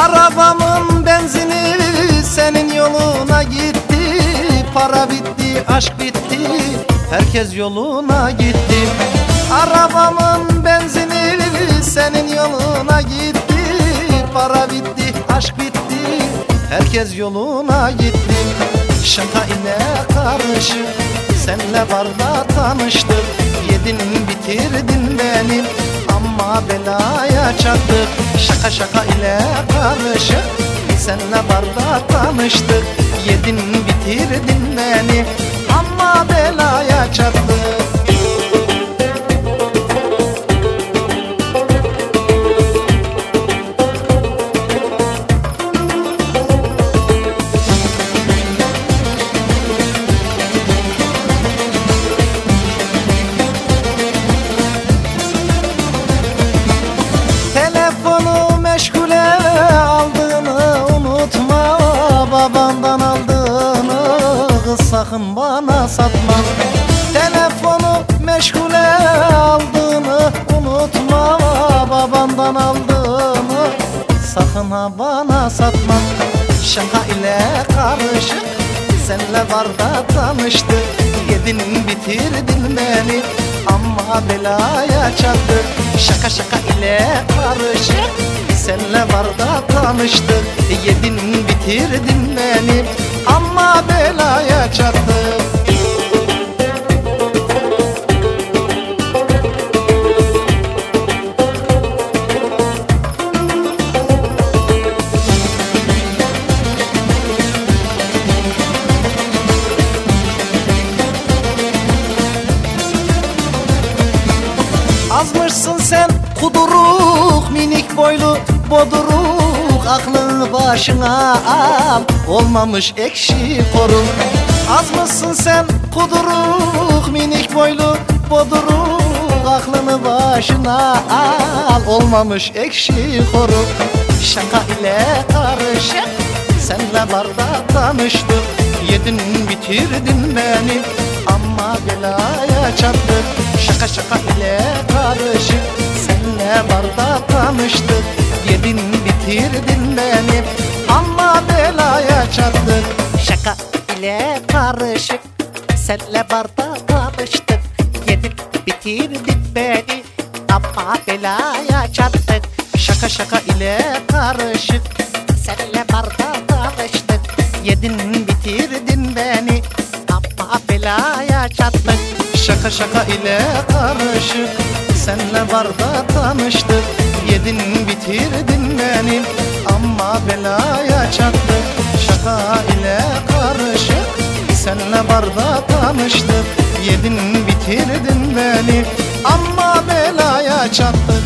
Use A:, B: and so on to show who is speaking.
A: Arabamın benzini senin yoluna gitti. Para bitti, aşk bitti, herkes yoluna gitti. Arabamın benzini senin yoluna gitti. Para bitti, aşk bitti, herkes yoluna gitti. Şaka ile karışık, senle barda tanıştık. Yedin bitirdin beni. Ama belaya çattık Şaka şaka ile karışık. Senle barda tanıştık. Yedin bitirdin beni? Ama belaya çattık sakın bana satma. Telefonu meşgule aldığını unutma. Babandan aldığını sakın ha bana satma. Şaka ile karışık senle barda tanıştık Yedin bitirdin beni ama belaya çattık Şaka şaka ile karışık Senle barda tanıştık Yedin bitirdin beni Ama belaya Azmışsın sen kuduruk minik boylu boduruk Aklını başına al olmamış ekşi korun Azmışsın sen kuduruk? Minik boylu boduruk Aklını başına al olmamış ekşi korun Şaka ile karışık senle barda tanıştık. Yedin bitirdin beni ama belaya çattık. Şaka şaka ile karışık Senle barda tanıştık
B: karışık Senle barda tanıştık. Yedin bitirdin beni Ama belaya çattık.
A: Şaka şaka ile karışık
B: Senle barda tanıştık.
A: Yedin bitirdin beni
B: Ama belaya çattık.
A: Şaka şaka ile karışık Senle barda tanıştık. Yedin bitirdin beni Ama belaya çattık. Şaka ile karışık Barda tanıştık Yedin bitirdin beni. Ama belaya çattık